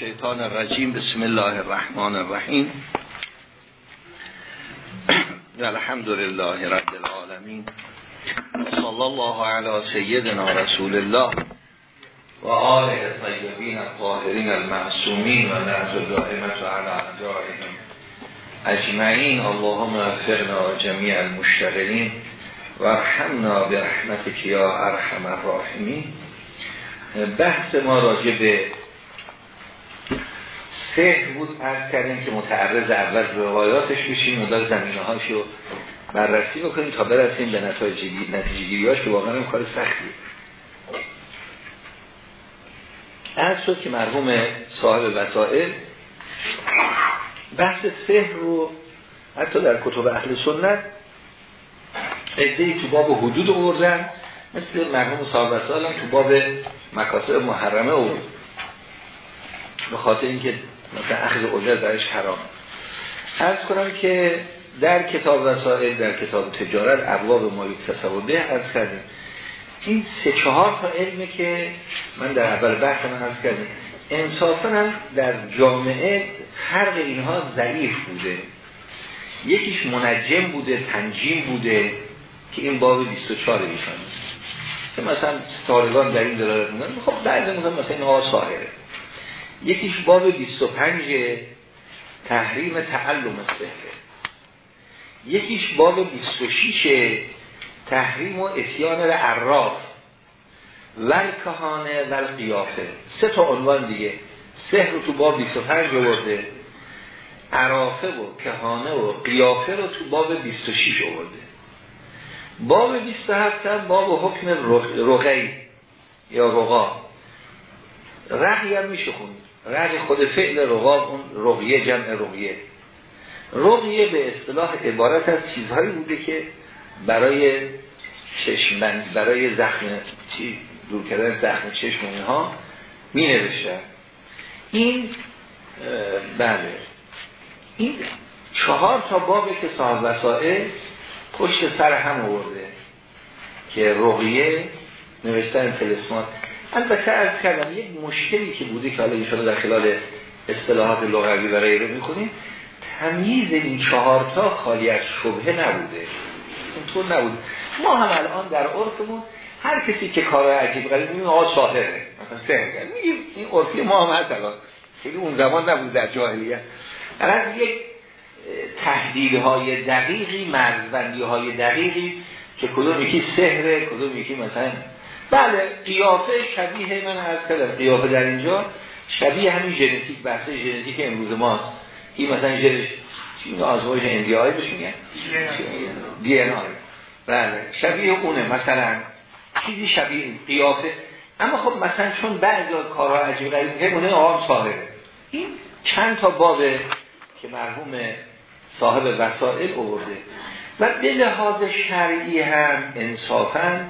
الشیطان الرجیم. بسم الله الرحمن الرحیم. الحمد لله رب العالمین. صلی الله علی سیدنا رسول الله و آله طیبین الطاهرین المعصومین و نعز دائمت علی اعدائهم اجمعین. اللهم افرنا جمیع المشتغلین و ارحمنا برحمتک یا ارحم الراحمین. بحث ما راجع به سهر بود پرد کردیم که متعرض اول روایاتش و دار زمینه هاشو بررسی بکنیم تا برسیم به نتیجه گیریاش که واقعا کار سختیه. از شد که مرحوم صاحب وسائل بحث سهر رو حتی در کتب اهل سنت ادهی تو باب حدود اوردن مثل مرحوم صاحب وسائل هم تو باب مکاسب محرمه اوورد به خاطر اینکه مثلا اخذ اجرت درش حرام. ارز کنم که در کتاب وسائل در کتاب تجارت ابواب ما تصور به از کردیم. این سه چهار تا علمه که من در اول بحث من از کردیم. انصافا هم در جامعه حرق اینها ضعیف بوده. یکیش منجم بوده تنجیم بوده که این باب 24 ایشان که مثلا ستارگان در این دلالت میدن خب بعضی مثلا مثلا اینها ساهره. یکیش باب 25 تحریم تعلم سهره یکیش باب 26 تحریم و اتیان عراف ولکهانه و قیافه سه تا عنوان دیگه. سهر رو تو باب 25 آورده. عرافه و کهانه و قیافه رو تو باب 26 آورده. باب 27 هم باب حکم رقی یا رقا. رقی هم میشه خوند. رقی خود فعل رقا اون رقیه جمع رقیه. رقیه به اصطلاح عبارت از چیزهایی بوده که برای چشمند برای زخم دور کردن زخم چشم اینها می نوشتن این بله. این چهار تا بابه که صاحب وسائل پشت سر هم آورده که رقیه نوشتن تلسمات. البته از کردم یک مشکلی که بوده که حالا ایشالا در خلال اصطلاحات لغوی و غیره می‌کنیم تمیز این چهارتا خالی از شبهه نبوده. اینطور نبود. ما هم الان در عرفمون هر کسی که کار عجیب غریب میگیم آقا شاهره مثلا کرد میگیم این عرفی ما هم هست الان. خیلی اون زمان نبود در جاهلیت. از یک تحدیل های دقیقی مرزبندی های دقیقی که کدوم یکی سهره کدوم یکی مثلا بله قیافه شبیه من از کردم قیافه در اینجا شبیه همین ژنتیک بحث ژنتیک امروز ماست. این مثلا چی آزمایش اندی آی بهش میگن؟ دی ان آی. بله شبیه اونه. مثلا چیزی شبیه قیافه. اما خب مثلا چون بعضی کارها عجیب غریب میگه اونه آقا صاحبه این چند تا بابه که مرحوم صاحب وسائل آورده. و به لحاظ شرعی هم انصافا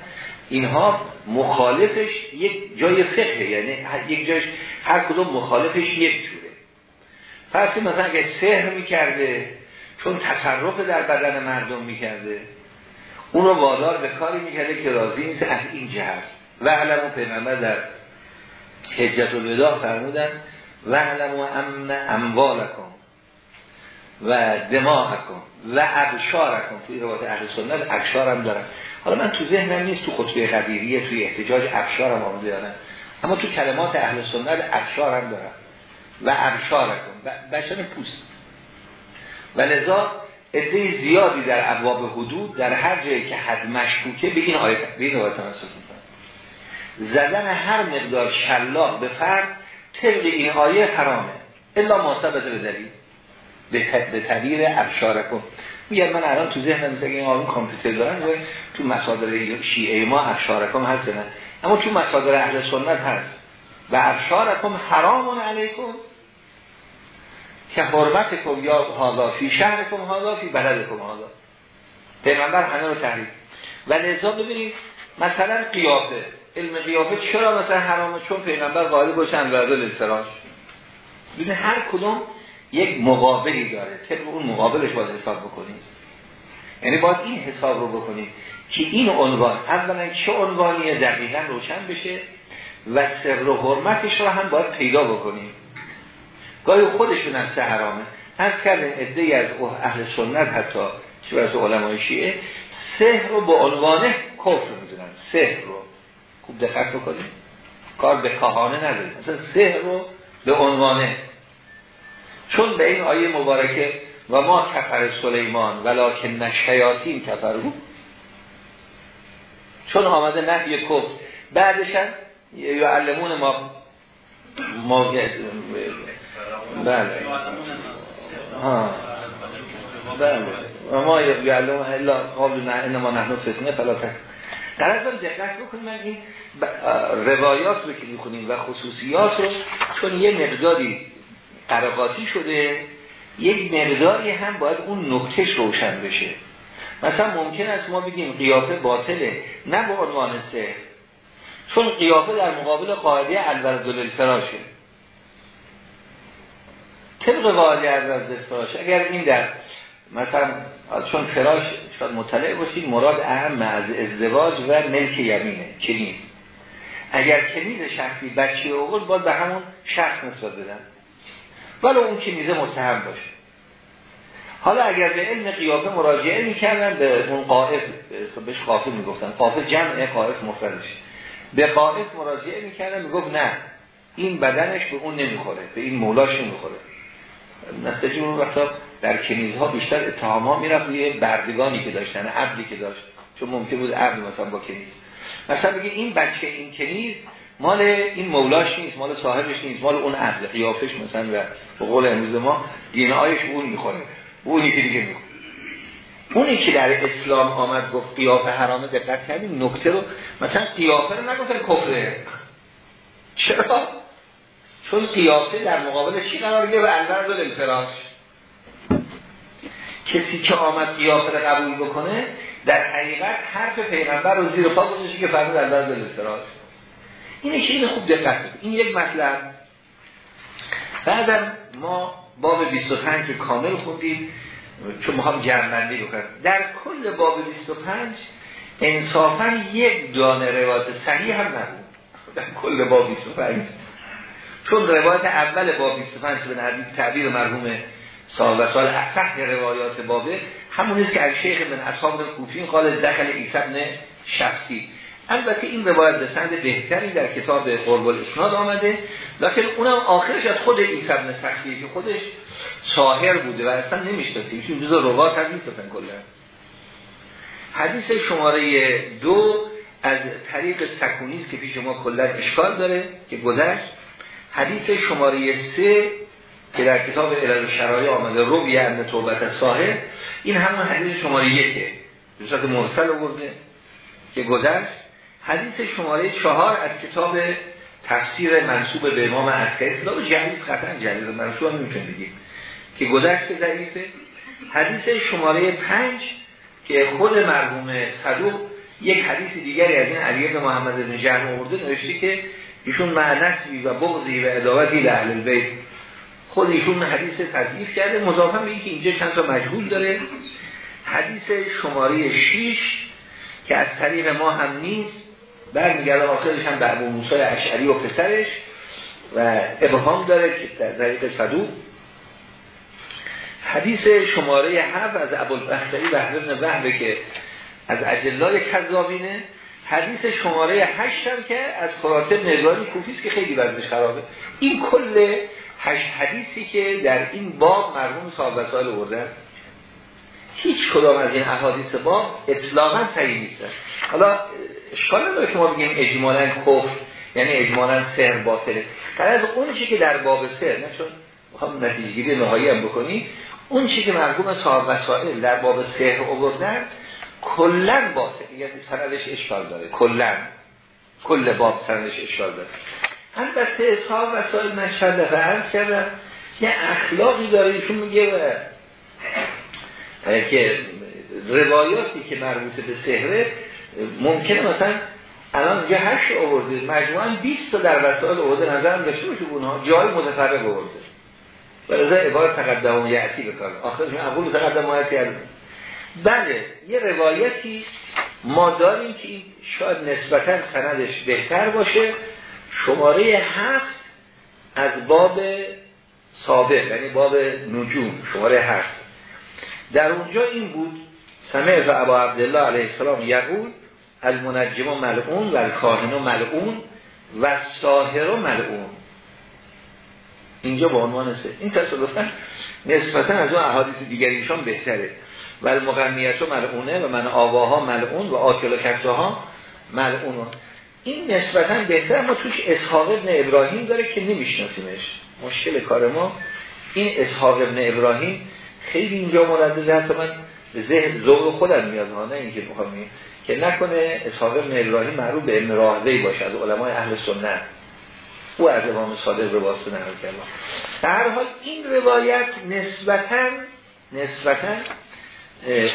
اینها مخالفش یک جای فقه یعنی یک جایش هر کدوم مخالفش یک جوره. فرضی مثلا اگه سهر می‌کرده چون تصرف در بدن مردم می‌کرده اونو وادار به کاری می‌کرده که راضی نیست از این جهت. و علمو پیغمبر در حجت الوداع فرمودن و علمو امن اموالکم و دماغکم و ابشارکم. توی روایت اهل سنت ابشار هم دارن. حالا من تو ذهنم نیست تو خطبه قدیریه توی احتجاج ابشار هم دارن اما تو کلمات اهل سنت ابشار هم دارن و ابشارکم. بشن پوست. و لذا عده زیادی در ابواب حدود در هر جایی که حد مشکوکه به این آیت به این آیت زدن هر مقدار شلاق به فرد طبق این آیه حرامه. الا ماسبت به دلیل به تغییر ابشارکم. میگه من الان تو ذهنم مثل این آقایون کامپیوتر دارن تو مصادر شیعه ما ابشارکم هست نه. اما تو مصادر اهل سنت هست. و ابشارکم حرام علیکم. که حرمتکم یا حالا فی فی بلدکم حالا پیغمبر همه رو تحریم و لذا ببینید مثلا قیافه. علم قیافه چرا مثلا حرامه؟ چون پیغمبر قائل باشه انوردل الاستراش ببینید هر کدوم یک مقابلی داره. طبق اون مقابلش باید حساب بکنیم. یعنی باید این حساب رو بکنیم که این عنوان اولا چه عنوانی دقیقا روشن بشه و سر و حرمتش رو هم باید پیدا بکنیم. گاهی خودش به نفسه حرامه. از کردن ادهی از اهل سنت حتی چه از علمای شیعه سحر رو به عنوان کفر می‌دونن. سحر رو. خوب دقت بکنید. کار به کهانه نداریم. مثلا سحر رو به عنوانه چون به این آیه مبارکه و ما کفر سلیمان ولیکن نشیاطین کفرو چون آمده نفی کفر. بعدش هم یعلمون ما ما بله. ها. بله. و ما یعلم الا قابل انما نحن فتنه فلا در ازم دقت بکنیم این روایات رو که می‌خونیم و خصوصیات رو چون یه مقداری قرقاتی شده یک مقداری هم باید اون نکتش روشن بشه. مثلا ممکن است ما بگیم قیافه باطله نه به عنوان سه چون قیافه در مقابل قاعده الورد الفراشه طبق قاعده الورد الفراشه اگر این در مثلا چون فراش شاید مطلع باشید مراد اهم از ازدواج و ملک یمینه کنیز اگر کنیز شخصی بچه اوغل باید به همون شخص نسبت بدن. ولی اون کنیزه متهم باشه. حالا اگر به علم قیافه مراجعه می‌کردن به اون قائف بهش قافل می‌گفتن. قافل جمع قائف مفردش. به قائف مراجعه می‌کردن می‌گفت نه این بدنش به اون نمی‌خوره به این مولاش نمی‌خوره. نستجیب اون وقتا در کنیزها بیشتر اتهام ها می‌رفت یه بردگانی که داشتن عبدی که داشت. چون ممکن بود عبد مثلا با کنیز. مثلا بگه این بچه این کنیز مال این مولاش نیست مال صاحبش نیست مال اون عبد قیافش مثلا و به قول امروز ما دینه آیش اون می‌خوره. اونی که دیگه می‌خوره. اونی که در اسلام آمد گفت قیافه حرامه دقت کردیم نکته رو مثلا قیافه رو نگفتن کفره. چرا؟ چون قیافه در مقابل چی قرار گرفت و الورد الفراش کسی که آمد قیافه رو قبول بکنه در حقیقت حرف پیغمبر رو زیر پا گذاشته که فرمود الورد الفراش اینه که این خوب دقت این یک مطلب. بعدم ما باب 25 رو کامل خوندیم چون می‌خوام جمعندی بکنم در کل باب 25 انصافا یک دانه روایت صحیح هم نبود. در کل باب 25 چون روایت اول باب 25 به نحوی تعبیر مرحوم سال و سال اصح روایات بابه همون است که از شیخ من اصحاب کوفین قال دخل عیسی شخصی. البته این روایت به سند بهتری در کتاب قرب الاسناد آمده لیکن اونم آخرش از خود عیسی ابن شخصی که خودش ساهر بوده و اصلا نمی‌شناسه. ایشون جزء روات هم نیستن کلا. حدیث شماره دو از طریق سکونیست که پیش ما کلا اشکال داره که گذشت. حدیث شماره سه که در کتاب علل شرایع آمده رو ان توبت ساهر این همون حدیث شماره یکه. صورت مرسل آورده که گذشت. حدیث شماره چهار از کتاب تفسیر منصوب به امام عسکری. کتاب جلیز قطعا جلیز منصوب هم نمیتون بگیم که گذشت ضعیفه. حدیث شماره پنج که خود مرحوم صدوق یک حدیث دیگری از این علیه محمد بن جهر آورده نوشته که ایشون معنسی و بغضی و اداوتی لحل البیت خود ایشون حدیث تضعیف کرده مضافه میگه که اینجا چند تا مجهول داره. حدیث شماره 6 که از طریق ما هم نیست برمیگرده آخرش هم ابو موسی اشعری و پسرش و ابهام داره که در طریق صدوق. حدیث شماره 7 از ابوالبختری و ابن وهبه که از اجلای کذابینه. حدیث شماره 8 هم که از خراتب نگرانی کوفیست که خیلی وزنش خرابه. این کل هشت حدیثی که در این باب مرحوم صاحب وسائل بردن. هیچ کدام از این احادیث باب اطلاقا صحیح نیست. حالا اشکال نداره که ما بگیم اجمالا کفر یعنی اجمالا سر باطله در از اون چی که در باب سر نه چون می‌خوام نتیجه گیری نهایی هم بکنی اون چی که مرحوم صاحب وسائل در باب سر آوردن کلا باطل. یعنی سندش اشکال داره. کلا. کل باب سندش اشکال داره. البته اصحاب وسائل من چند دفعه کردم یه اخلاقی داره. ایشون میگه که روایاتی که مربوط به سهره ممکنه مثلا الان یه هشت آورده مجموعا 20 تا در وسائل آورده نظرم داشته باشه اونها جای متفرق آورده. ولذا عبارت تقدم و یعتی بکار آخرش اقول تقدم و یعتی بله یه روایتی ما داریم که این شاید نسبتا سندش بهتر باشه. شماره هفت از باب سابق یعنی باب نجوم شماره هفت. در اونجا این بود سمع و ابا عبدالله علیه السلام یقول المنجم ملعون و الکاهن ملعون و ساهر ملعون. اینجا با عنوان سه. این تصادفا نسبتا از اون احادیث دیگریشان بهتره. و المغنیت ملعونه و من آواها ملعون و آکل و ها ملعون. این نسبتا بهتر ما توش اسحاق ابن ابراهیم داره که نمیشناسیمش. مشکل کار ما این اسحاق ابن ابراهیم خیلی اینجا مردده حتی من ذهن ذوق خودم میاد نه اینکه بخوام که نکنه اسحاق ابن ابراهیم معروف به ابن راهوی باشه از علمای اهل سنت. او از امام صادق به واسطه نقل کرد در حال این روایت نسبتا نسبتا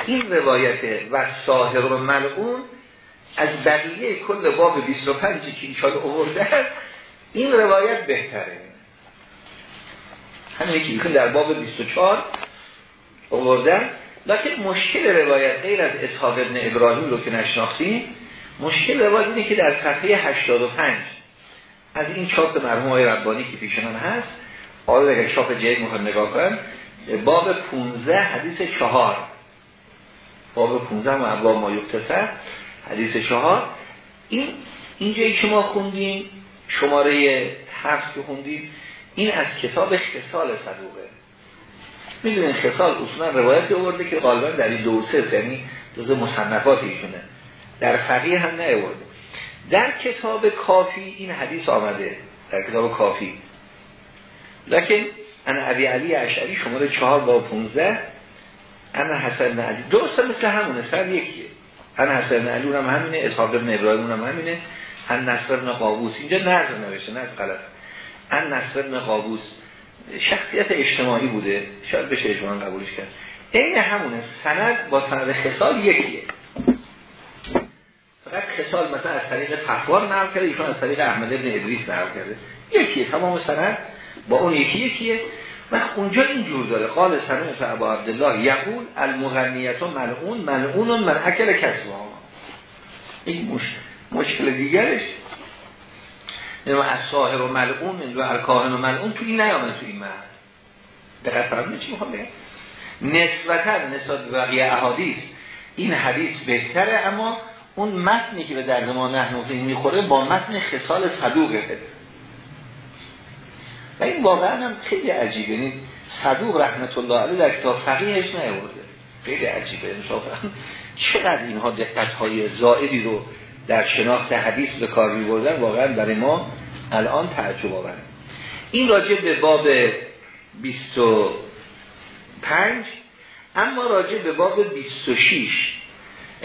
این روایت و ساهر و ملعون از بقیه کل باب 25 که ایشان اوورده این روایت بهتره. همین یکی در باب 24 اووردن لیکن مشکل روایت غیر از اصحاب ابن ابراهیم رو که نشناختیم مشکل روایت اینه که در صفحه 85 از این چاپ مرحوم های ربانی که پیشنان هست آیا اگر چاپ جدید می‌خواد نگاه کنم باب 15 حدیث چهار. باب 15 معبا ما یکتسر حدیث چهار. این اینجایی که ما خوندیم شماره هفت که خوندیم این از کتاب خسال صدوقه. می‌دونین خسال اصولا روایت آورده که غالبا در این دو سه یعنی جز مصنفات ایشونه. در فقیه هم نیورده در کتاب کافی این حدیث آمده در کتاب کافی. لکن انا عبی علی اشعری شماره چهار با پونزده انا حسن علی. درسته مثل همونه سر یکیه. انا حسن علی اونم همینه اصحاب ابن ابراهیم اونم همینه ان نصر ابن قابوس. اینجا نظر نوشته نه غلط. ان نصر ابن قابوس. شخصیت اجتماعی بوده شاید بشه اجماعا قبولش کرد. این همونه سند با سند خسال یکیه. فقط خسال مثلا از طریق تفوار نقل کرده ایشون از طریق احمد ابن ادریس نقل کرده. یکیه تمام سند با اون یکی یکیه. و اونجا اینجور داره. قال سنه ابا عبدالله یقول المغنیت و ملعون ملعون من اکل کسبا این مشکل. مشکل دیگرش و از ساهر و ملعون و الکاهن و ملعون تو این نیامده تو این مرد. دقیق فرمونه چی می‌خوام بگم؟ نسبتا نسبت بقیه احادیث این حدیث بهتره اما اون متنی که به درد ما نحن می‌خوره با متن خصال صدوقه. و این واقعا هم خیلی عجیبه. یعنی صدوق رحمت الله علیه در کتاب فقیهش نیورده. خیلی عجیبه. انصافا چقدر اینها دقت های زائدی رو در شناخت حدیث به کار میبردن واقعا برای ما الان تعجب آورد این راجع به باب 25 اما راجع به باب 26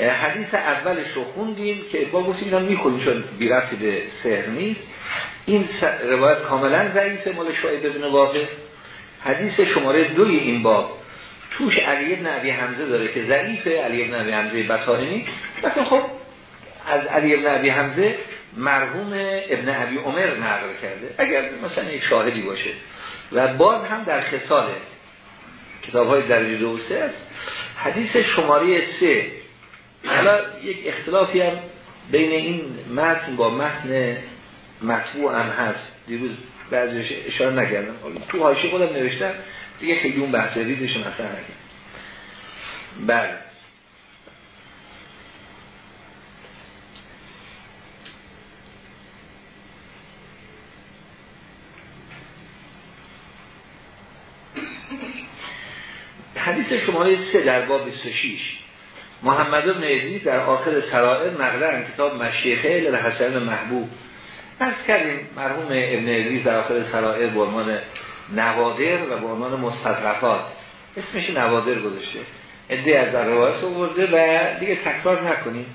حدیث اولش رو خوندیم که با گفتیم اینا می‌خونیم چون بیرفتی به سهر نیست. این روایت کاملا ضعیفه مال شعیب ابن واقع. حدیث شماره دوی این باب. توش علی ابن عبی حمزه داره که ضعیفه علی ابن عبی حمزه بطارنی مثلا خب از علی ابن عبی حمزه مرحوم ابن عبی عمر نقل کرده. اگر مثلا یک شاهدی باشه. و باز هم در خساله کتاب های درجه دو سه است. حدیث شماره سه. حالا یک اختلافی هم بین این متن با متن مطبوع هم هست. دیروز بعضیش اشاره نکردم. تو حاشیه خودم نوشتم. دیگه خیلی اون بحث ریزش مثلا نکردم. بله. حدیث شماره سه در باب 26 محمد بن ادریس در آخر سرائر نقل کتاب مشیخه لحسن محبوب از کردیم مرحوم ابن ادریس در آخر سرائر به عنوان نوادر و به عنوان مستدرفات اسمش نوادر گذاشته. ادعی از در روایت آورده و دیگه تکرار نکنیم.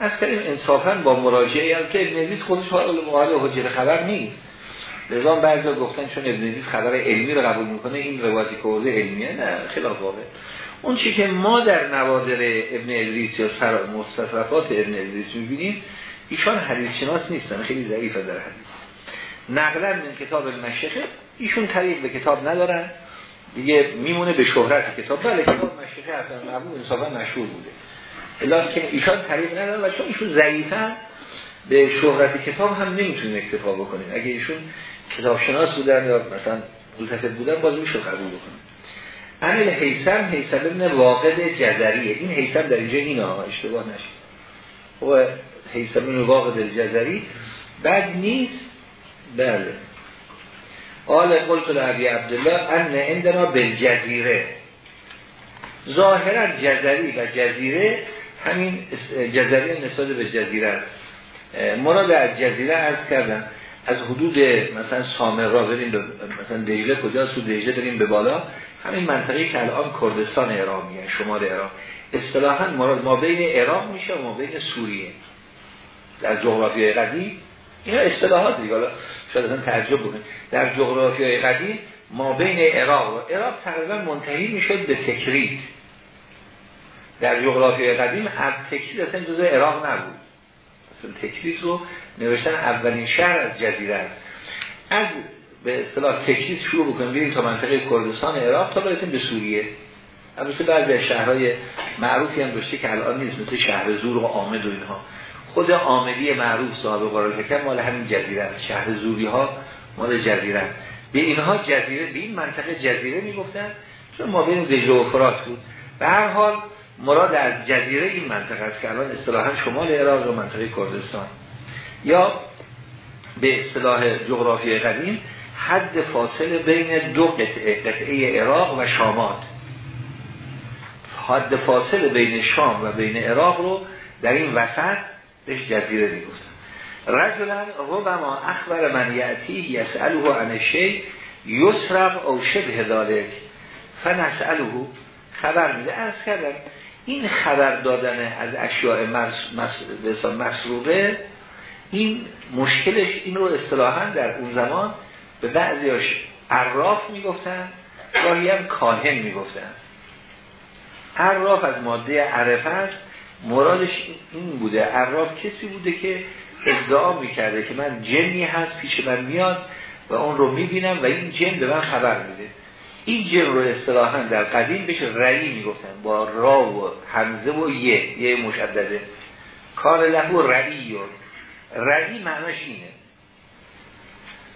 از کردیم انصافا با مراجعه هم که ابن ادریس خودش حال حجر خبر نیست. لذا بعضی گفتن چون ابن ادریس خبر علمی رو قبول می‌کنه این روایتی که حوزه علمیه نه خلاف واقع. اون چی که ما در نوادر ابن ادریس یا سر مستطرفات ابن ادریس می‌بینیم ایشان حدیث شناس نیستن خیلی ضعیفه در حدیث. نقلا من کتاب المشیخه ایشون طریق به کتاب ندارن. دیگه میمونه به شهرت کتاب. بله کتاب مشیخه اصلا محبوب انصافا مشهور بوده. الا که ایشان طریق ندارن و چون ایشون ضعیفن به شهرت کتاب هم نمی‌تونیم اکتفا بکنیم. اگه ایشون کتاب شناس بودن یا مثلا ملتفت بودن باز میشه قبول بکنه انل حیثم حیثم ابن واقد جزریه. این حیثم در اینجا این آقا اشتباه نشه و حیثم ابن واقد الجزری بعد نیست؟ بله. قال قلت لعبی عبدالله ان عندنا بالجزیره. ظاهرا جزری و جزیره همین جزیره نسبت به جزیره است. مراد از جزیره عرض کردن از حدود مثلا سامر را بریم به مثلا دیجله کجا تو دیجله بریم به بالا. همین منطقه که الان کردستان عراق میگن شمال عراق اصطلاحا مراد ما بین عراق میشه و ما بین سوریه. در جغرافیای قدیم اینا اصطلاحات دیگه. حالا شاید اصلا تعجب بکنید. در جغرافیای قدیم ما بین عراق و عراق تقریبا منتهی می‌شد به تکرید. در جغرافیای قدیم تکرید اصلا جزء عراق نبود. تکرید رو نوشتن اولین شهر از جزیره است. از به اصطلاح تکرید شروع بکنیم بریم تا منطقه کردستان عراق تا برسیم به سوریه. البته بعضی از شهرهای معروفی هم داشته که الان نیست مثل شهر زور و آمد و اینها. خود آمدی معروف صاحب قرار تکم مال همین جزیره است. شهر زوری ها مال جزیره به اینها جزیره به این منطقه جزیره می‌گفتن چون ما بین دجله و فرات بود. به هر حال مراد از جزیره این منطقه است که الان اصطلاحا شمال عراق و منطقه کردستان. یا به اصطلاح جغرافی قدیم حد فاصله بین دو قطعه قطعه عراق و شامات. حد فاصله بین شام و بین عراق رو در این وسط بهش جزیره می‌گفتن. رجلا ربما اخبر من یعتی یسأله عن شی یسرق او شبه ذالک فنسأله خبر میده. از کردم این خبر دادن از اشیاء مسروقه این مشکلش این رو اصطلاحا در اون زمان به بعضیاش عراف می‌گفتن گاهی هم کاهن می‌گفتن. عراف از ماده عرفه است. مرادش این بوده عراف کسی بوده که ادعا می‌کرده که من جنی هست پیش من میاد و اون رو می‌بینم و این جن به من خبر میده. این جن رو اصطلاحا در قدیم بهش رعی می‌گفتن. با را و همزه و یه یه مشدده. کار لهو رعی رعی معناش اینه.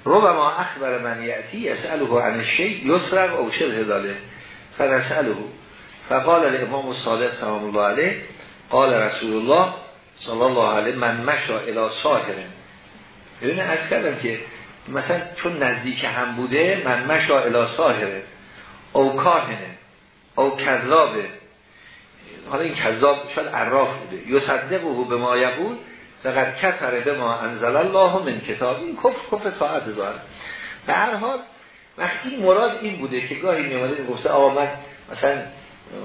ما اخبر من یعتی اسأله عن الشیء یسرق او شبه داله فنسأله فقال الامام الصادق سلام الله علیه قال رسول الله صلی الله علیه من مشا الى ساهره ببینه از که مثلا چون نزدیک هم بوده من مشا الى ساهره او کاهنه او کذابه. حالا این کذاب شاید عراف بوده. یصدقه به ما یقول فقط کفره به ما انزل الله من کتاب. این کفر کفر طاعت داره به هر حال وقتی مراد این بوده که گاهی میامده گفته آقا من مثلا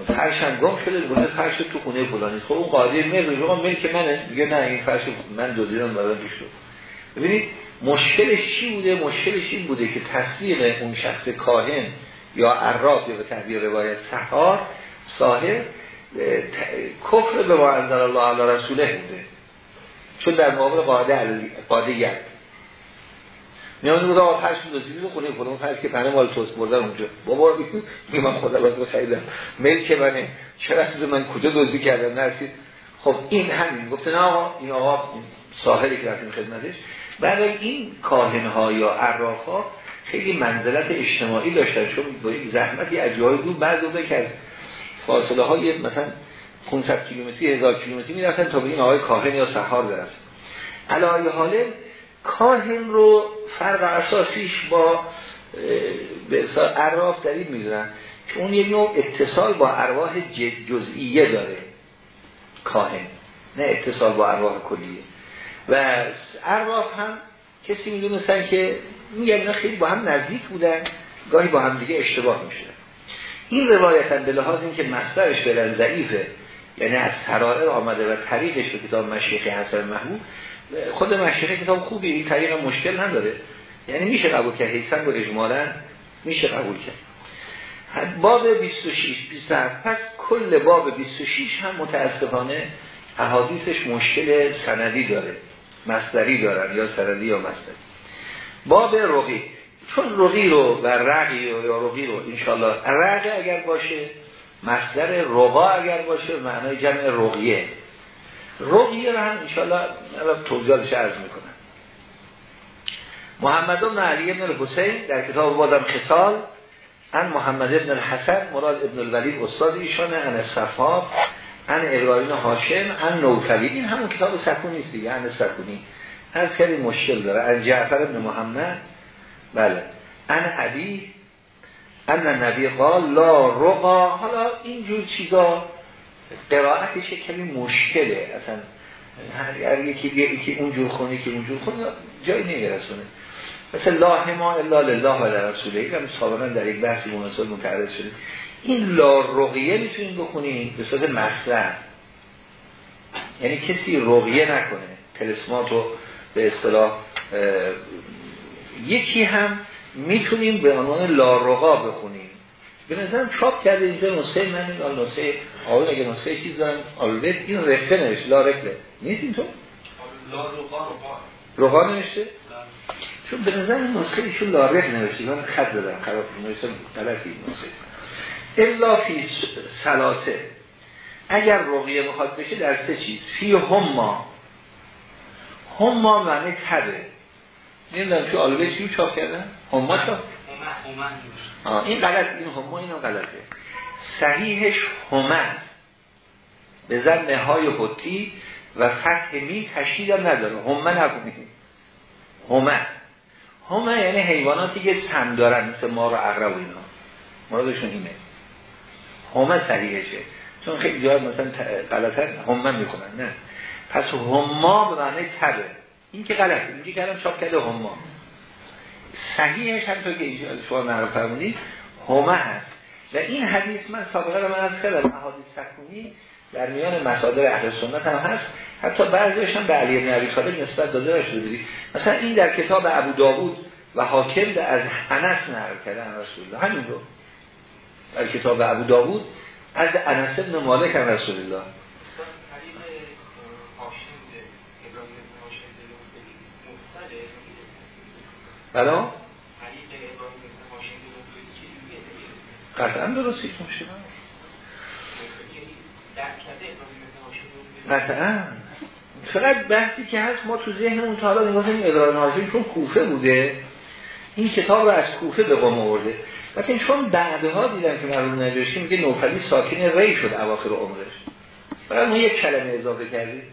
فرشم گم شده بوده فرش تو خونه فلانی. خب اون قاضی میگه آقا ملک منه. میگه نه این فرش من دزدیدم دادم پیش رو. ببینید مشکلش چی بوده؟ مشکلش این بوده که تصدیق اون شخص کاهن یا عراف یا به تعبیر روایت سحار صاحب کفر به ما انزل الله علی رسوله بوده. چون در مقابل قاعده قاعده یک. میان بود آقا فرش دوزی بیدو خونه خونه فرش که پنه مال توست بردن اونجا. بابا میگه من خدا باید خریدم. ملک منه. چرا از من کجا دوزی کردم نرسید. خب این همین. گفته نه آقا این آقا ساحلی که رفتیم خدمتش. بعد این کاهن ها یا عراف ها خیلی منزلت اجتماعی داشتن چون با این زحمتی از جای بعد بوده که از فاصله های مثلا 500 کیلومتری 1000 کیلومتری می‌رفتن تا به این آقای کاهن یا سحار برسن. علایه حاله کاهن رو فرق اساسیش با به عراف این می‌دونن که اون یه نوع اتصال با ارواح جزئیه داره. کاهن. نه اتصال با ارواح کلیه. و عراف هم کسی می‌دونستن که میگن خیلی با هم نزدیک بودن گاهی با هم دیگه اشتباه میشه این روایتا به لحاظ اینکه مصدرش بلن ضعیفه یعنی از سرائر آمده و طریقش به کتاب مشیخی حسن محبوب خود مشیخی کتاب خوبی این طریق مشکل نداره. یعنی میشه قبول کرد حیثن رو اجمالا میشه قبول کرد. باب 26 27 پس کل باب 26 هم متاسفانه احادیثش مشکل سندی داره مصدری دارن یا سندی یا مصدری. باب رقی. چون رقی رو و رقی یا رقی رو انشالله رقی اگر باشه مصدر رقا اگر باشه معنای جمع رقیه. رقیه رو هم انشالله توضیحاتش عرض می‌کنم. محمد بن علی بن الحسین در کتاب بادم خسال ان محمد ابن الحسن مراد ابن الولید استاد ایشانه ان الصفا ان ابراهیم هاشم ان نوفلی این همون کتاب سکونی است دیگه ان سکونی. از خیلی مشکل داره. ان جعفر ابن محمد بله. ان عبی ان نبی قال لا رقا. حالا اینجور چیزا قرائتش کمی مشکله. اصلا هر یکی یکی اونجور خونی که اونجور خونی جایی نمیرسونه. مثل لا ما الا لله و در رسوله این هم در یک بحثی مناسب متعرض شده. این لا رقیه می‌تونیم بکنیم به صورت مصدر یعنی کسی رقیه نکنه. تلسمات رو به اصطلاح یکی هم می‌تونیم به عنوان رقا بخونیم. به نظرم چاپ کرده اینجا نسخه من این نسخه آقای اگه نسخه چیز دارن آلوبت این رقه نوشته لا نیست این تو؟ لا رقا نوشته؟ چون به نظر این نسخه ایشون لارق نوشته من خط دادم خراب نوشته غلطی این نسخه. الا فی سلاسه اگر رقیه بخواد بشه در سه چیز. فی هما. هما معنی تبه نمی‌دونم که آلوه چیو چاپ کردن؟ هما چاپ؟ این غلط این هما اینو غلطه. صحیحش همه به زن های حتی و فتح می تشدید هم نداره. همه نکنید همه همه یعنی حیواناتی که سم دارن مثل ما رو اقرب اینا. مرادشون اینه. همه صحیحشه. چون خیلی جای مثلا غلطه همه می‌کنن نه. پس هما به معنی تبه این که غلطه. اینجا کردم چاپ کرده هما صحیحش هم تو که شما نقل فرمونید همه هست. و این حدیث من سابقه رو من از کردم احادیث سکونی در میان مصادر اهل سنت هم هست. حتی بعضیش هم به علی بن ابی نسبت داده شده بدید مثلا این در کتاب ابو داوود و حاکم از انس نقل کرده رسول الله همین رو. در کتاب ابو داوود از انس ابن مالک هم رسول الله بلا قطعا درستی میشه قطعا. فقط بحثی که هست ما تو ذهنمون تا حالا نگاه کنیم ابراهیم هاشمی چون کوفه بوده. این کتاب رو از کوفه به قم آورده. لیکن چون بعدها دیدم که مرحوم نجاشی میگه نوفلی ساکن ری شد اواخر عمرش. فقط ما یک کلمه اضافه کردیم.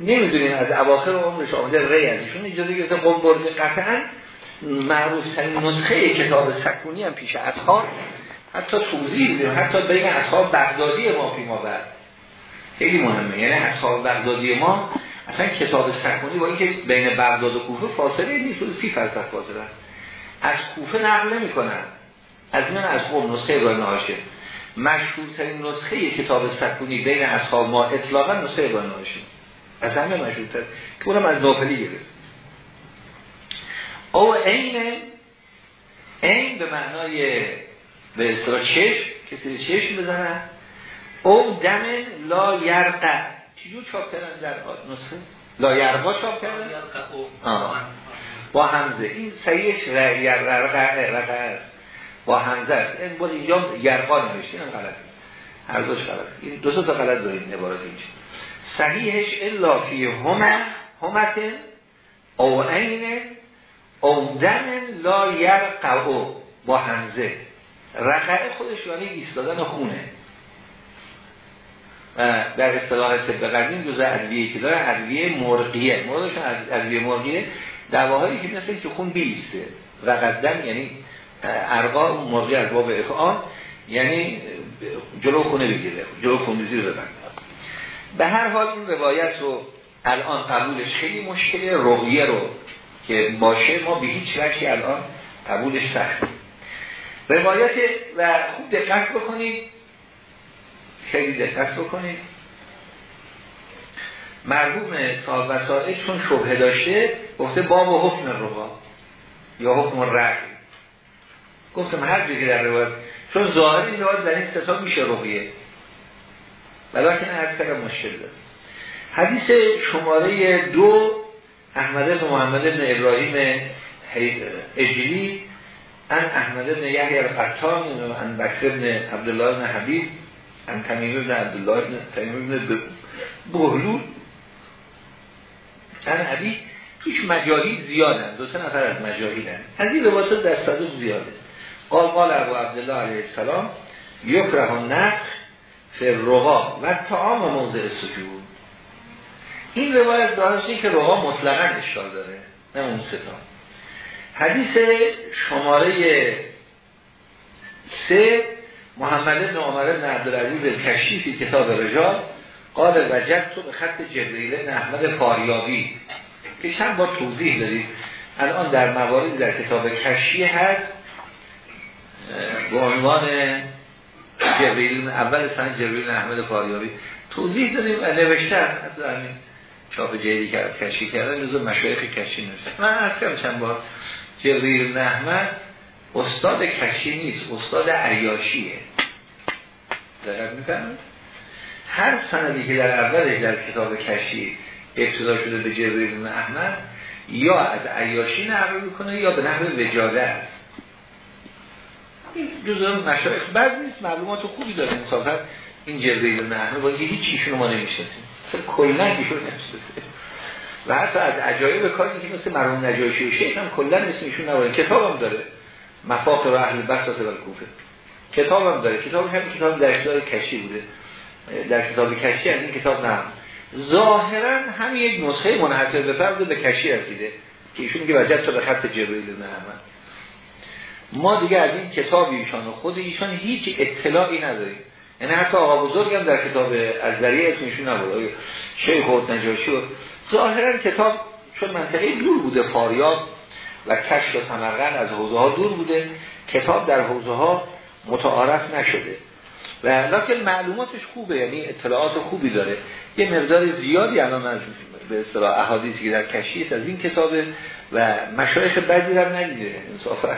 نمی‌دونیم از اواخر عمرش آمده ری از ایشون اجازه گرفته قم برده. قطعا معروف ترین نسخه کتاب سکونی هم پیش اصحاب حتی توضیح حتی بین اصحاب بغدادی ما پیما بعد خیلی مهمه. یعنی اصحاب بغدادی ما اصلا کتاب سکونی با اینکه بین بغداد و کوفه فاصله نیست سی فرسخ فاصله از کوفه نقل نمی کنن از من از قوم نسخه ابراهیم هاشم. مشهورترین نسخه کتاب سکونی بین اصحاب ما اطلاقا نسخه ابراهیم هاشم. از همه مشهورتر. که اونم از نوفلی گرفت او عین این به معنای به اصطلاح چشم کسی چشم بزنن او دم لا یرقع. چجور چاپ کردن در نسخه؟ لا یرقا چاپ کردن؟ با همزه این سعیش رقع رقع است. با همزه است. این بود اینجا یرقا نوشته. این غلط هر دوش غلط. این دو تا غلط داریم عبارت اینجا. صحیحش الا فی همه همتن او عین دم لا یرقع با همزه رقعه خودش یعنی ایستادن خونه. و در اصطلاح طب قدیم جزء ادویه که داره ادویه مرغیه. مرغش ادویه مرغیه. دواهایی که مثل که خون بیسته. رقدن یعنی ارقا مرغی از باب افعال. یعنی جلو خونه بگیره. جلو خونریزی رو ببند به هر حال این روایت رو الان قبولش خیلی مشکله. رقیه رو که باشه ما به هیچ وجهی الان قبولش سخت روایت و خوب دقت بکنید. خیلی دقت بکنید. مرحوم صاحب وسائل چون شبه داشته گفته باب و حکم رقا یا حکم رقی گفتم هر جایی که در روایت چون ظاهر این روایت در این ستا میشه رقیه بلکه از کردم مشکل داره. حدیث شماره دو احمد بن محمد بن ابراهیم اجلی ان احمد بن یحیی القطان ان بکر بن عبدالله بن حبیب ان تمیم بن عبدالله بن تمیم بن بهلول. ان حبیب توش مجاهید زیادن دو سه نفر از مجاهیدن از این روایت در صدوق زیاده. قال قال ابو عبدالله علیه السلام یکره نقل فرقا و تعام موضع سجود این روایت دارسته که رقا مطلقا اشکال داره نه اون ستا حدیث شماره سه محمد بن عمر بن عبدالعزیز کشیفی کتاب رجال قال وجد تو به خط جبریل احمد فاریابی. که چند بار توضیح داریم الان در مواردی در کتاب کشی هست. به عنوان جبریل اول سن جبریل احمد فاریابی. توضیح دادیم نوشتن از همین. چاپ جدیدی که از کشی کردن لزو مشایخ کشی نوشتن من از چند بار جبریل احمد استاد کشی نیست استاد عیاشیه. دقیق می‌فهمید هر سندی که در اولش در کتاب کشی ابتدا شده به جبریل احمد یا از عیاشی نقل می‌کنه یا به نحو وجاده است. این جزء مشایخ بد نیست معلومات خوبی داره. انصافا این جبریل احمد با هیچ چیشون ما نمی‌شناسیم. کلا ایشون نمی‌شناسیم و حتی از عجایب کاری که مثل مرحوم نجاشی و شیخ هم کلا اسمشون کتاب هم داره. مفاق و اهل بساط و کوفه کتاب هم داره. کتاب هم کتاب در اختیار کشی بوده. در کتاب کشی از این کتاب نه. ظاهرا همین یک نسخه منحصر به فرد به کشی رسیده که ایشون میگه وجب تا به خط جبریل نه ما دیگه از این کتاب ایشان و خود ایشان هیچ اطلاعی نداریم. یعنی حتی آقا بزرگ هم در کتاب از ذریعه اسمشون نبود. شیخ خود نجاشی و ظاهرا کتاب چون منطقه دور بوده فاریاب و کشت و سمرغن از حوزه ها دور بوده. کتاب در حوزه ها متعارف نشده. و لکن معلوماتش خوبه یعنی اطلاعات خوبی داره. یه مقدار زیادی الان از به اصطلاح احادیثی که در کشیت از این کتابه و مشایخ بعضی هم ندیده انصافا.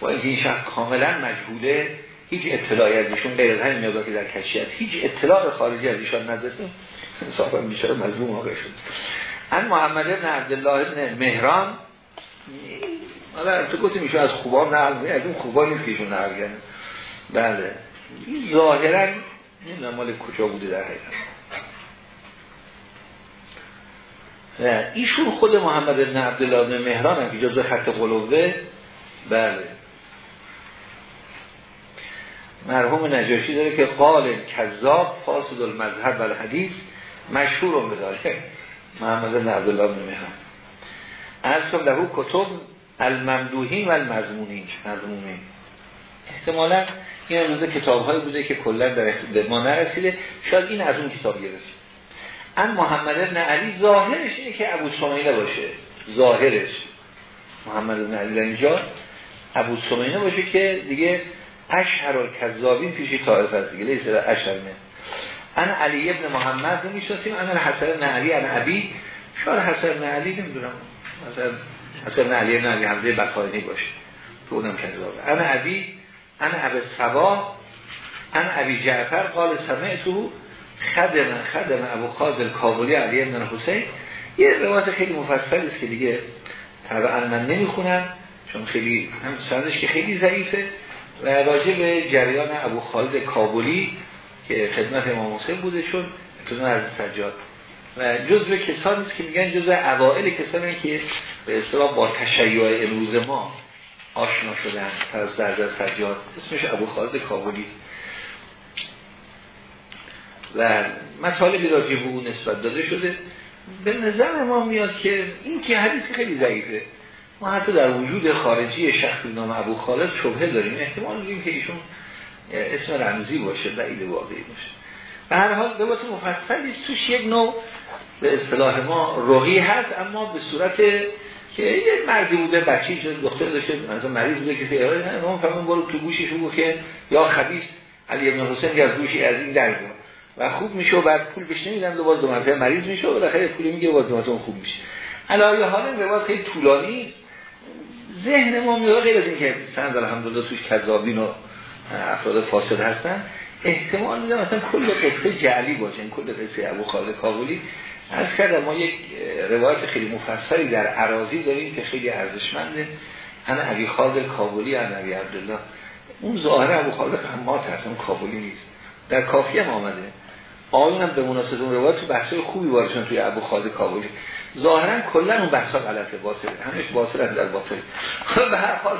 با این شخص کاملا مجهوله. هیچ اطلاعی از ایشون غیر از همین که در کشی است هیچ اطلاع خارجی از ایشان نداشتیم. انصافا بیشتر مظلوم واقع شد. ان محمد بن عبدالله بن مهران حالا تو گفتی میشه از خوبان نه از این خوبان نیست که ایشون نقل بله. این ظاهرا این مال کجا بوده در حقیقت؟ ایشون خود محمد بن عبدالله بن مهران هم که جزو خط قلوبه. بله. مرحوم نجاشی داره که قال کذاب فاسد المذهب و الحدیث مشهور هم بداره محمد بن عبدالله بن مهران. از کم دهو کتب الممدوهین و المزمونین مضمونین احتمالا این روزه کتاب های بوده که کلا در به ما نرسیده. شاید این از اون کتاب گرفت. ان محمد ابن علی ظاهرش اینه که ابو سمینه باشه. ظاهرش. محمد ابن علی در اینجا ابو سمینه باشه که دیگه اشهر و کذابین پیشی طائف است دیگه لیسه اشهر نه. ان علی ابن محمد نمی‌شناسیم ان حسن علی ان ابی. شاید حسن علی نمی‌دونم. مثلا حسن علی ابن علی حمزه بخارینی باشه. که اونم کذابه. ان ابی ان ابی سبا ان ابی جعفر قال سمعتو خدم خدم ابو خالد کابلی علی ابن حسین یه روایت خیلی مفصل است که دیگه طبعا من نمی‌خونم چون خیلی هم سندش که خیلی ضعیفه. و راجع به جریان ابو خالد کابلی که خدمت امام حسین بوده چون ابتدا از سجاد. و جزء کسانی است که میگن جزء اوائل کسانی که به اصطلاح با تشیع امروز ما آشنا شدن از در سجاد. اسمش ابو خالد کابلی و مطالبی راجع به اون نسبت داده شده. به نظر ما میاد که این که حدیث خیلی ضعیفه. ما حتی در وجود خارجی شخصی نام ابو خالد شبهه داریم. احتمال میدیم که ایشون اسم رمزی باشه بعید واقعی باشه. به هر حال واسه مفصلی توش یک نوع به اصطلاح ما روحی هست اما به صورت که یه مردی بوده بچی شد دختر داشته مثلا مریض بوده کسی ارائه ما فهمون برو تو گوشش بگو که یا خبیث علی ابن حسین که از گوشی از این در و خوب میشه و بعد پول بهش نمیدن باز دو مرتبه مریض میشه و بالاخره پول میگه باز دو خوب میشه. علایه حال روایت خیلی طولانی است. ذهن ما میاد غیر از اینکه سند الحمدلله توش کذابین و افراد فاسد هستن احتمال میدم مثلا کل قصه جعلی باشه. کل قصه ابو خالد کابلی. از کردم ما یک روایت خیلی مفصلی در عراضی داریم که خیلی ارزشمنده. انا ابی خالد کابلی انا ابی عبدالله. اون ظاهر ابو خالد قمات هست اون کابلی نیست. در کافی هم آمده. آقایون هم به مناسبت اون روایت تو بحثای خوبی واردشون توی ابو خالد کابوجی ظاهرا کلا اون بحثا غلطه. باطله همش باطل در باطل. به هر حال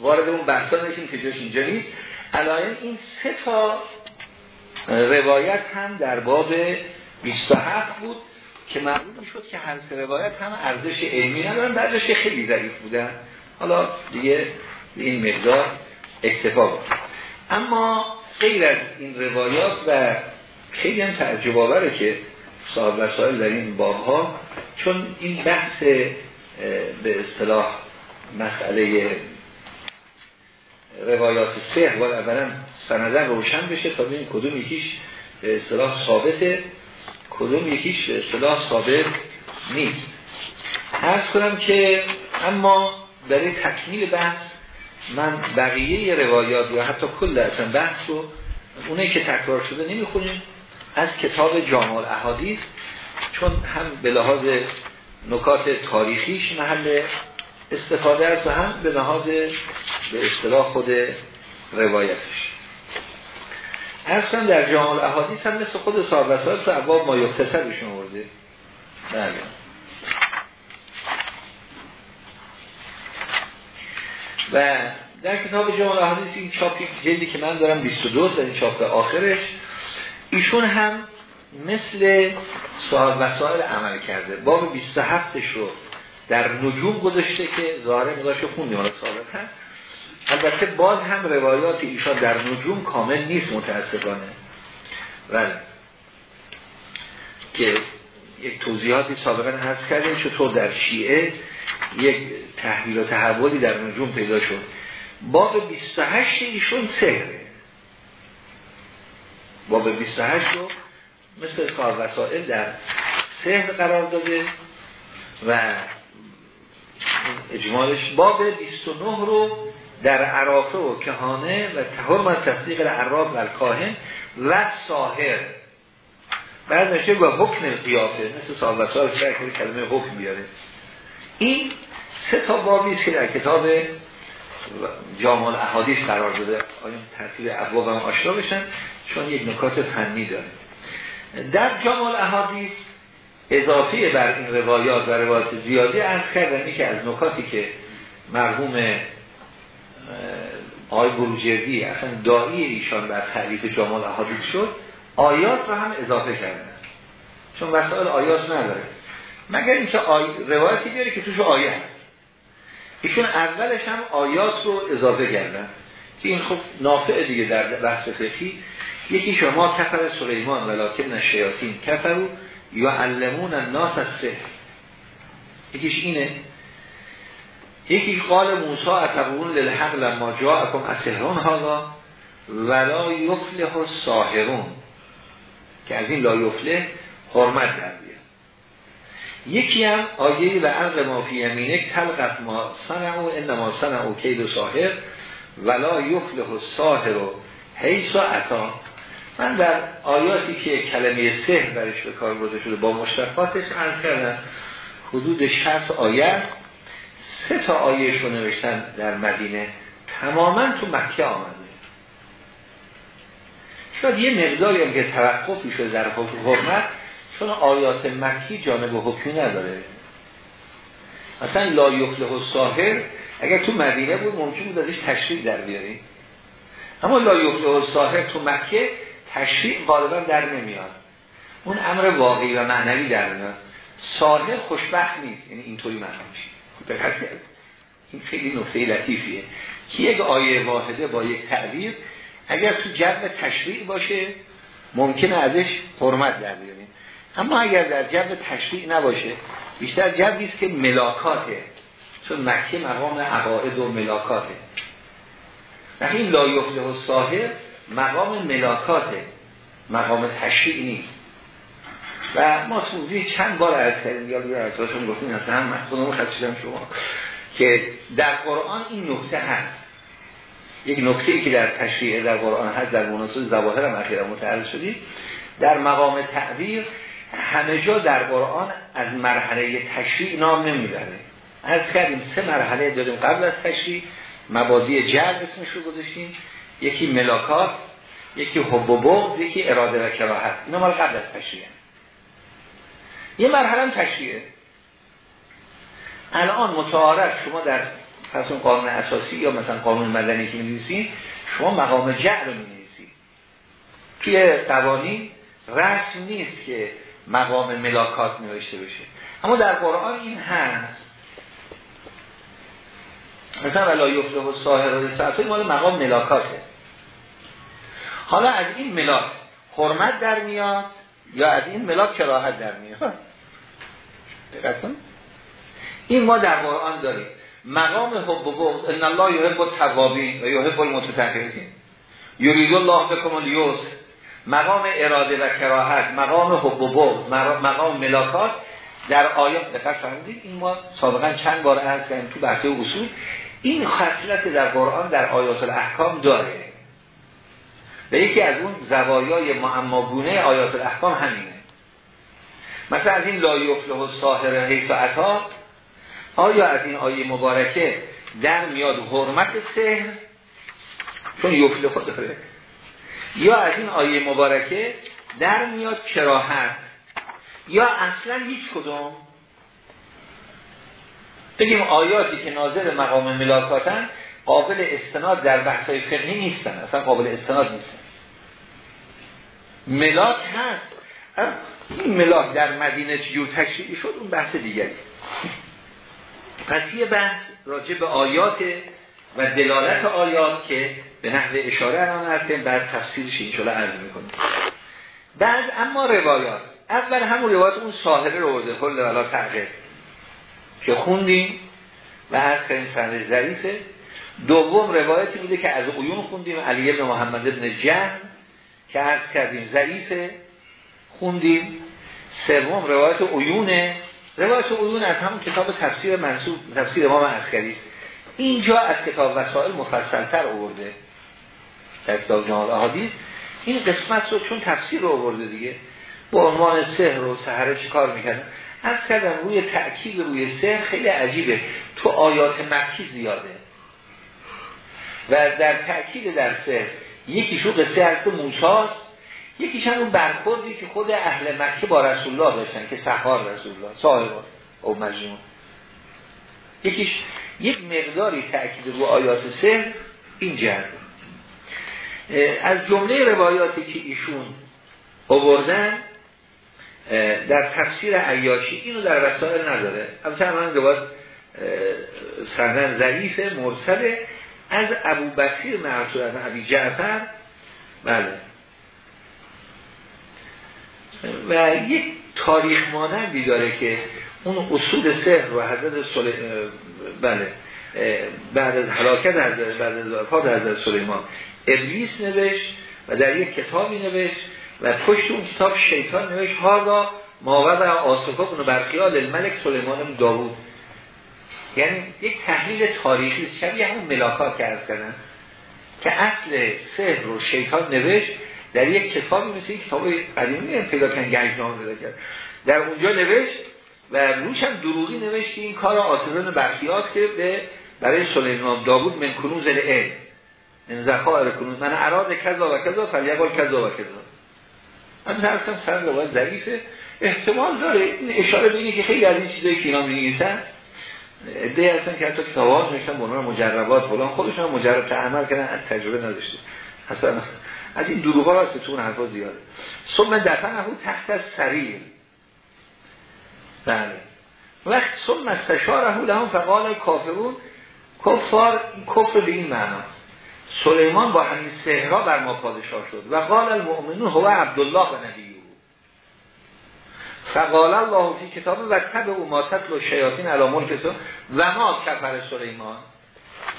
وارد اون بحثا نشیم که جاش اینجا نیست. الان این سه تا روایت هم در باب 27 بود که معلوم شد که هر سه روایت هم ارزش علمی ندارن بعدش خیلی ضعیف بودن. حالا دیگه این مقدار اکتفا بود اما غیر از این روایات و خیلی هم تعجب آوره که صاحب وسائل در این باب ها چون این بحث به اصطلاح مسئله روایات سه و اولا سندن روشن بشه تا ببینیم کدوم یکیش به اصطلاح ثابته کدوم یکیش به اصطلاح ثابت نیست. هر کنم که اما برای تکمیل بحث من بقیه روایات و حتی کل اصلا بحث رو اونه که تکرار شده نمی‌خونیم از کتاب جامع احادیث چون هم به لحاظ نکات تاریخیش محل استفاده است و هم به لحاظ به اصطلاح خود روایتش. اصلا در جامع احادیث هم مثل خود صاحب وسائل تو ابواب ما یختصر بشون ورده. بله. و در کتاب جامع احادیث این چاپی جلدی که من دارم 22 در این چاپ آخرش ایشون هم مثل صاحب وسائل عمل کرده. باب 27 رو در نجوم گذاشته که ظاهر مداش خوندیم ثابت هم البته باز هم روایات ایشان در نجوم کامل نیست متاسفانه. ولی که یک توضیحاتی سابقا هست کردیم چطور در شیعه یک تحویل و تحولی در نجوم پیدا شد. باب 28 ایشون سهره باب 28 رو مثل کار وسائل در سهر قرار داده و اجمالش باب 29 رو در عرافه و کهانه و تحرم تصدیق العراف و الکاهن و ساهر بعد نشه با حکم قیافه مثل سال و سال کلمه حکم بیاره. این سه تا بابی که در کتاب جامال احادیث قرار داده. آیا ترتیب ابواب هم آشنا بشن؟ چون یک نکات فنی داره. در جامال احادیث اضافه بر این روایات و روایات زیادی از کردن. که از نکاتی که مرحوم آقای بروجردی اصلا دایی ایشان بر تعریف جامال احادیث شد آیات رو هم اضافه کردن. چون وسائل آیات نداره. مگر اینکه آی... روایتی بیاره که توش آیه هست. ایشون اولش هم آیات رو اضافه کردن. که این خب نافع دیگه در بحث فقهی. یکی شما کفر سلیمان ولکن الشیاطین کفرو یا علمون الناس از سه یکیش اینه. یکی قال موسی اتقون للحق لما جاءکم اسهرون هالا ولا یفلح ساهرون که از این لا یفلح حرمت در بیاد. یکی هم آیه و عرق ما فی یمینک تلقت ما صنعو انما صنعو کید و ساهر ولا یفلح ساهر و حیث و من در آیاتی که کلمه سهر برش به کار برده شده با مشتقاتش عرض کردم حدود 60 آیه سه تا آیهش رو نوشتن در مدینه. تماما تو مکه آمده. شاید یه مقداری هم که توقفی شده در حکم چون آیات مکی جانب حکمی نداره. مثلا لا یفله و ساهر اگر تو مدینه بود ممکن بود ازش تشریع در بیاریم اما لا یفله و ساهر تو مکه تشریع غالبا در نمیاد. اون امر واقعی و معنوی در میاد. ساهر خوشبخت نیست. یعنی اینطوری معنی میشه. این خیلی نکته لطیفیه. که یک آیه واحده با یک تعبیر اگر تو جو تشریع باشه ممکنه ازش حرمت در بیاریم. اما اگر در جو تشریع نباشه بیشتر جوی است که ملاکاته. چون مکه مقام عقاید و ملاکاته. و این لا و ساهر مقام ملاکاته مقام تشریع نیست. و ما توضیح چند بار عرض کردیم یا دیگر ارتباطشون گفتیم اصلا هم خودمون خدشیدم شما که در قرآن این نکته هست. یک نکته ای که در تشریع در قرآن هست در مناسب زواهر هم اخیرا متعرض شدیم. در مقام تعبیر همه جا در قرآن از مرحله تشریع نام نمی‌بره. از کردیم سه مرحله داریم قبل از تشریع. مبادی جل اسمش رو گذاشتیم. یکی ملاکات یکی حب و بغض یکی اراده و کراهت. اینا مال قبل از تشریعه. یه مرحله هم تشریعه. الان متعارف شما در پس قانون اساسی یا مثلا قانون مدنی که می‌نویسید شما مقام جعل رو می‌نویسید. توی قوانین رسم نیست که مقام ملاکات نوشته بشه. اما در قرآن این هست. مثلا ولا یفله و ساهر مال مقام ملاکاته. حالا از این ملاک حرمت در میاد یا از این ملاک کراهت در میاد؟ دقت این ما در قرآن داریم. مقام حب و بغض ان الله یحب التوابین و یحب المتطهرین. یرید الله بكم اليسر مقام اراده و کراهت مقام حب و بغض مقام ملاکات در آیات دقت فرمودید؟ این ما سابقا چند بار عرض کردیم تو بحث اصول. این خصلت در قرآن در آیات الاحکام داره. و یکی از اون زوایای معماگونه آیات الاحکام همینه. مثلا از این لا یفله و ساهر حیث عطا آیا از این آیه مبارکه در میاد حرمت سهر چون یفله داره. یا از این آیه مبارکه در میاد کراهت؟ یا اصلا هیچ کدوم؟ بگیم آیاتی که ناظر مقام ملاکاتن قابل استناد در بحثای فقهی نیستن. اصلا قابل استناد نیستن ملاک هست این ملاک در مدینه چجور تشریعی شد؟ اون بحث دیگری. پس یه بحث راجع به آیات و دلالت آیات که به نحو اشاره الان هستیم بعد تفسیرش اینشالا عرض می‌کنیم. بعد اما روایات. اول همون روایات اون صاحبه رو برده. کل ولا که خوندیم و از کردیم سند ظریفه دوم روایتی بوده که از عیون خوندیم. علی ابن محمد ابن جهن که از کردیم ظریفه خوندیم. سوم روایت عیونه روایت عیون از همون کتاب تفسیر منصوب تفسیر امام عسکری. اینجا از کتاب وسائل مفصلتر آورده. در کتاب جمال احادیث. این قسمت رو چون تفسیر رو آورده دیگه با عنوان سحر و سحره چی کار می‌کنه از کردم روی تأکید روی سحر خیلی عجیبه. تو آیات مکی زیاده. و در تأکید در سحر یکیشو قصه هست موساست یکیش هم اون برخوردی که خود اهل مکه با رسول الله داشتن که سحار رسول الله صاحب او یکیش یک مقداری تأکید رو آیات سحر این جهت. از جمله روایاتی که ایشون آوردن در تفسیر عیاشی اینو در رسائل نداره. البته من دوباره سندن ضعیف مرسل از ابو بسیر مرسول از ابی جعفر بله. و یک تاریخ مانندی داره که اون اصول سهر و حضرت سلی... بله. بعد از حلاکت حضرت بعد از وفات حضرت سلیمان. ابلیس نوشت و در یک کتابی نوشت و پشت اون کتاب شیطان نوشت هادا ماور و آسفا کنو برخیال الملک سلیمان داوود. یعنی یک تحلیل تاریخی شبیه همون ملاکات که ارز کردن که اصل سهر رو شیطان نوشت در یک کتابی مثل یک کتاب قدیمی پیدا کن گنجنامه پیدا کرد. در اونجا نوشت و روش هم دروغی نوشت که این کار آسفان برخیات که به برای سلیمان داوود من کنوز العلم من زخائر کنوز من اراد کذا و کذا فلیقال کذا و کذا. من هستم سر ضعیفه. احتمال داره این اشاره بگه که خیلی از این چیزایی که اینا می‌نویسن ایده هستن که حتی کتابات نوشتن به عنوان مجربات. فلان خودشون مجرب تعامل کردن از تجربه نداشته. اصلا از این دروغا راست تو اون حرفا زیاده. ثم دفنه تحت سریر. بله. وقت ثم استشاره لهم فقال کافرون کفار کفر به این معنا. سلیمان با همین سهرا بر ما پادشاه شد. و قال المؤمنون هو عبدالله و نبیه. فقال الله فی کتاب و تب او ما تطل شیاطین علی ملک و ما کفر سلیمان.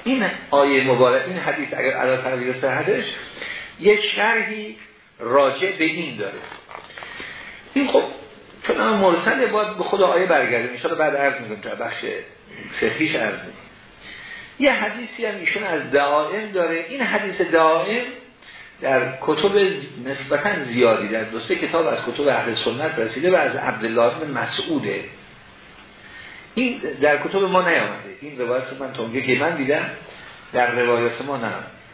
این آیه مبارک این حدیث اگر علا تقدیر صحتش یک شرحی راجع به این داره. این خب چون مرسل باید به خود آیه برگردیم. ان بعد عرض می‌کنم تا بخش فقهیش عرض می‌کنم یه حدیثی هم ایشون از دائم داره. این حدیث دائم در کتب نسبتا زیادی در دو سه کتاب از کتب اهل سنت رسیده و از عبدالله بن مسعوده. این در کتب ما نیامده. این روایت من تونگه که من دیدم در روایت ما نه.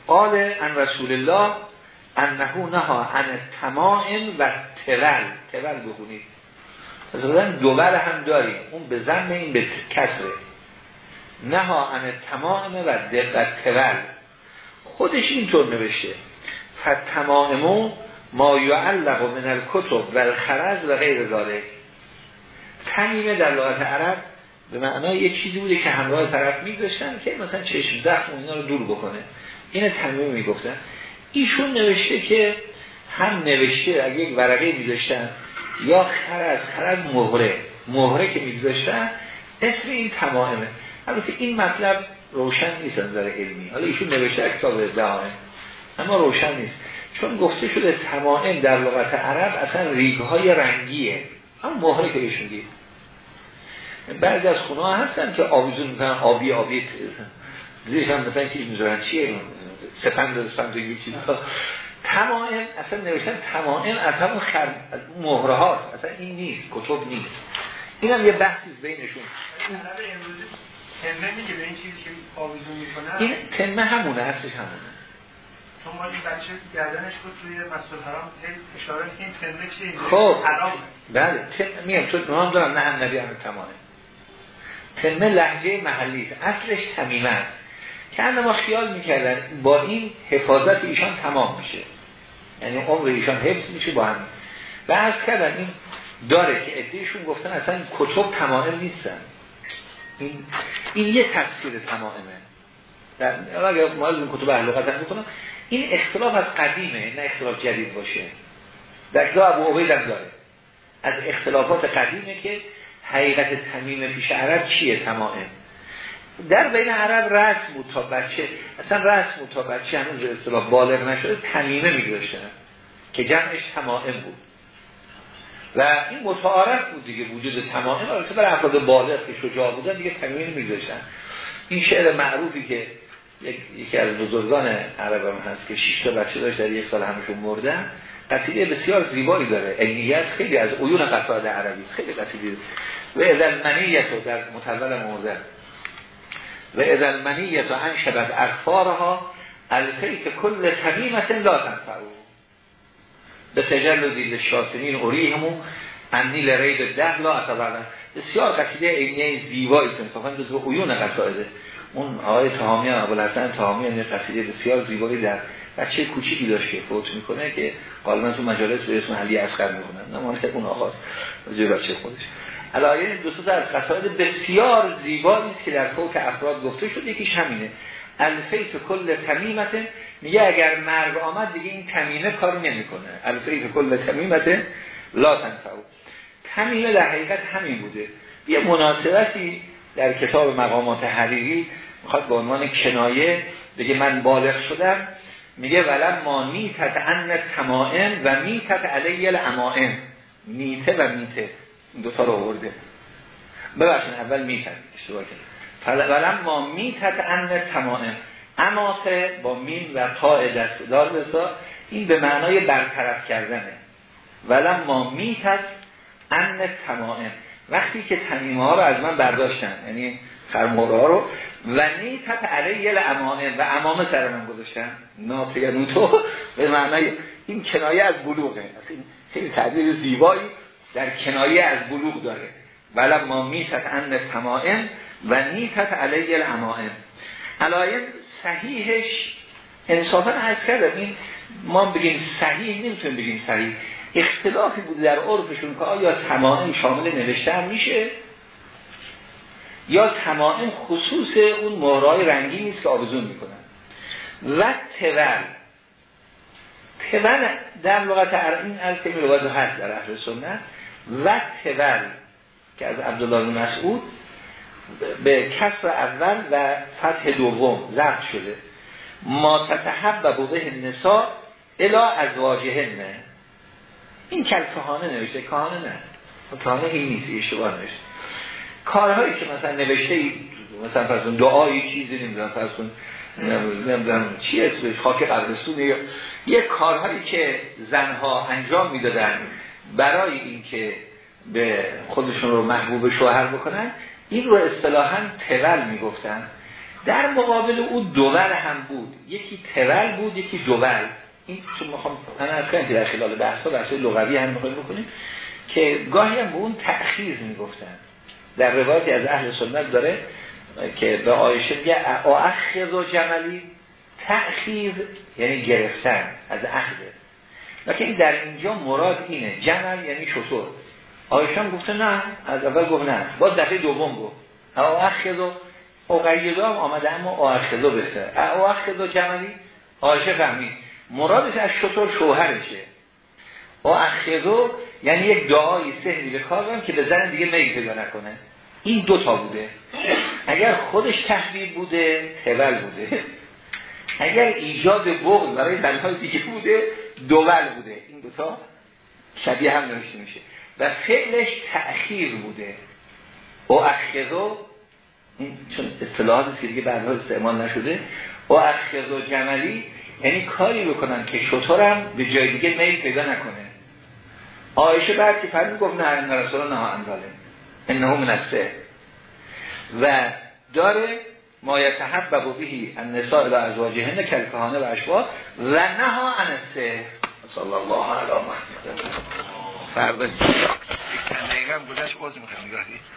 قال ان رسول الله انهو نها ان تمائم و تول تول بخونید. مثلا دوبل هم داریم. اون به زن این به کسره. نها ان تمائم و دقت تول. خودش اینطور نوشته. فتمائمو ما یعلق من الکتب و الخرز و غیر ذالک تمیمه در لغت عرب به معنای یک چیزی بوده که همراه طرف میگذاشتن که مثلا چشم زخم اینا رو دور بکنه. این تمیمه می‌گفتن. ایشون نوشته که هم نوشته اگه یک ورقه میذاشتن یا خرز خرز مهره. مهره که میذاشتن اسم این تمامه. البته این مطلب روشن نیست از نظر علمی. حالا ایشون نوشته کتاب دهانه. اما روشن نیست. چون گفته شده تمائم در لغت عرب اصلا ریگ های رنگیه. هم مهره که ایشون دید بعضی از خونه ها هستن که آویزون می‌کنن آبی آبی. زیرش هم مثلا که می‌ذارن. چیه سپند سپند و چیزا تمائم اصلا نوشتن تمائم از همون خر... مهره هاست اصلا این نیست کتب نیست. این هم یه بحثی بینشون. تنمه میگه به این چیزی که آویزون می‌کنن این تنمه همونه هستش همونه. چون ما این بچه گردنش بود توی مسئول حرام اشاره این تنمه چیه خب. بله. میگم چون نام دارم نه هم نبی هم تمامه. تنمه لحجه محلی. اصلش تمیمه است. که ما خیال می‌کردن با این حفاظت ایشان تمام میشه. یعنی عمر ایشان حفظ میشه با هم. و از کردن این داره که ادهشون گفتن اصلا کتب تمام نیستن. این, این یه تفسیر تمامه. در اگر مال این کتب اهل قدر می‌کنم این اختلاف از قدیمه نه اختلاف جدید باشه. در کتاب ابو عبید هم داره. از اختلافات قدیمه که حقیقت تمیم پیش عرب چیه؟ تمامه در بین عرب رسم بود تا بچه. اصلا رسم بود تا بچه هنوز اصطلاح بالغ نشده تمیمه میگذاشتن که جمعش تمائم بود. و این متعارف بود دیگه وجود تمائم برای افراد بالغ که شجاع بودن دیگه تمیمه میگذاشتن. این شعر معروفی که یکی از بزرگان عرب هست که شش تا بچه داشت در یک سال همشون مردن. قصیده بسیار زیبایی داره. عینیت خیلی از عیون قصائد عربی خیلی قصیده. و اذا منیت در متول مرده و اذا المنیت و انشبت اخفارها الفیت کل تمیمت لا تنفعو به تجل دیل شاطنین اوریهمو انیل رید ده لا اتبردن بسیار قصیده اینه زیبایی که انصافا جزو عیون قصایده اون آقای تهامی هم ابو الحسن تهامی هم یه قصیده بسیار زیبایی در بچه کوچیکی داشت که فوت می‌کنه که غالبا تو مجالس به اسم علی اصغر می‌کنن نه اون آقاست. بچه خودش. علایه دو تا از قصاید بسیار زیبایی است که در فوق افراد گفته شده. یکیش همینه. الفیت کل تمیمت. میگه اگر مرگ آمد دیگه این تمیمه کاری نمی‌کنه. الفیت کل تمیمت لا تنفعو. تمیمه در حقیقت همین بوده. یه مناسبتی در کتاب مقامات حریری می‌خواد به عنوان کنایه بگه من بالغ شدم میگه ولم ما نیتت ان تمائم و میتت علیه الامائم. نیته و میته. این دوتا رو آورده. ببخشید اول میتن اشتباه ولم ما میتت ان تمام اماته با مین و تا دست دار بسا این به معنای برطرف کردنه. ولم ما میتت ان تمام وقتی که تمیمه ها رو از من برداشتن یعنی خرموره ها رو. و نیتت علیه الامامه و امامه سر من گذاشتن. ناطقه نوتو به معنای این کنایه از بلوغه. این خیلی تعبیر زیبایی در کنایه از بلوغ داره. ولی ما میتت ان تمائم و نیتت علیه الامائم علایه صحیحش انصافا هست کرده این ما بگیم صحیح نمی‌تونیم بگیم صحیح. اختلافی بود در عرفشون که آیا تمائم شامل نوشته میشه؟ یا تمائم خصوص اون مهرهای رنگی نیست که آبزون می‌کنن. و تول تول در لغت این از که هست در اهل سنت. و تول که از عبدالله مسعود به کسر اول و فتح دوم ضبط شده. ما تتحب و بوده نسا الا از واجه نه این کل کهانه نوشته. کهانه نه. کهانه این نیست. اشتباه نوشته. کارهایی که مثلا نوشته مثلا پس اون دعایی چیزی نمی‌دونم پس اون نمی‌دونم چی اسمش خاک قبرستون یه کارهایی که زنها انجام می‌دادن برای اینکه به خودشون رو محبوب شوهر بکنن این رو اصطلاحا تول می‌گفتن. در مقابل او دول هم بود. یکی تول بود یکی دول این تو می‌خوام؟ من از کنم در خلال بحثا بحث لغوی هم می‌خوایم بکنیم که گاهی هم به اون تأخیر می‌گفتن. در روایتی از اهل سنت داره که به آیشه میگه اخذ و جملی تأخیر یعنی گرفتن از اخذه لیکن در اینجا مراد اینه جمل یعنی شطور. هم گفته نه از اول گفت نه باز دفعه دوم گفت. اخذ و اقیدو هم آمده اما اخذو بسه. اخذ جملی آیشه فهمید. مرادش از شطور شوهرشه. اخذو یعنی یک دعای سهری به کار که به زن دیگه میل پیدا نکنه. این دو تا بوده. اگر خودش تحبیب بوده تول بوده. اگر ایجاد بغض برای زنهای دیگه بوده دوول بوده. این دوتا شبیه هم نوشته میشه. و فعلش تأخیر بوده. او اخذو این چون اصطلاحات که دیگه بعدها استعمال نشده. او اخذو جملی یعنی کاری بکنن که شطورم به جای دیگه میل پیدا نکنه. آیشه بعد که فرمی گفت نه رسول نه انداله انه من و داره ما یتحبب بهی النساء و ازواجهن کلکهانه و اشباه و نها انسه صلی الله علیه و محمد. فردا. دقیقا گذشت باز می‌خوام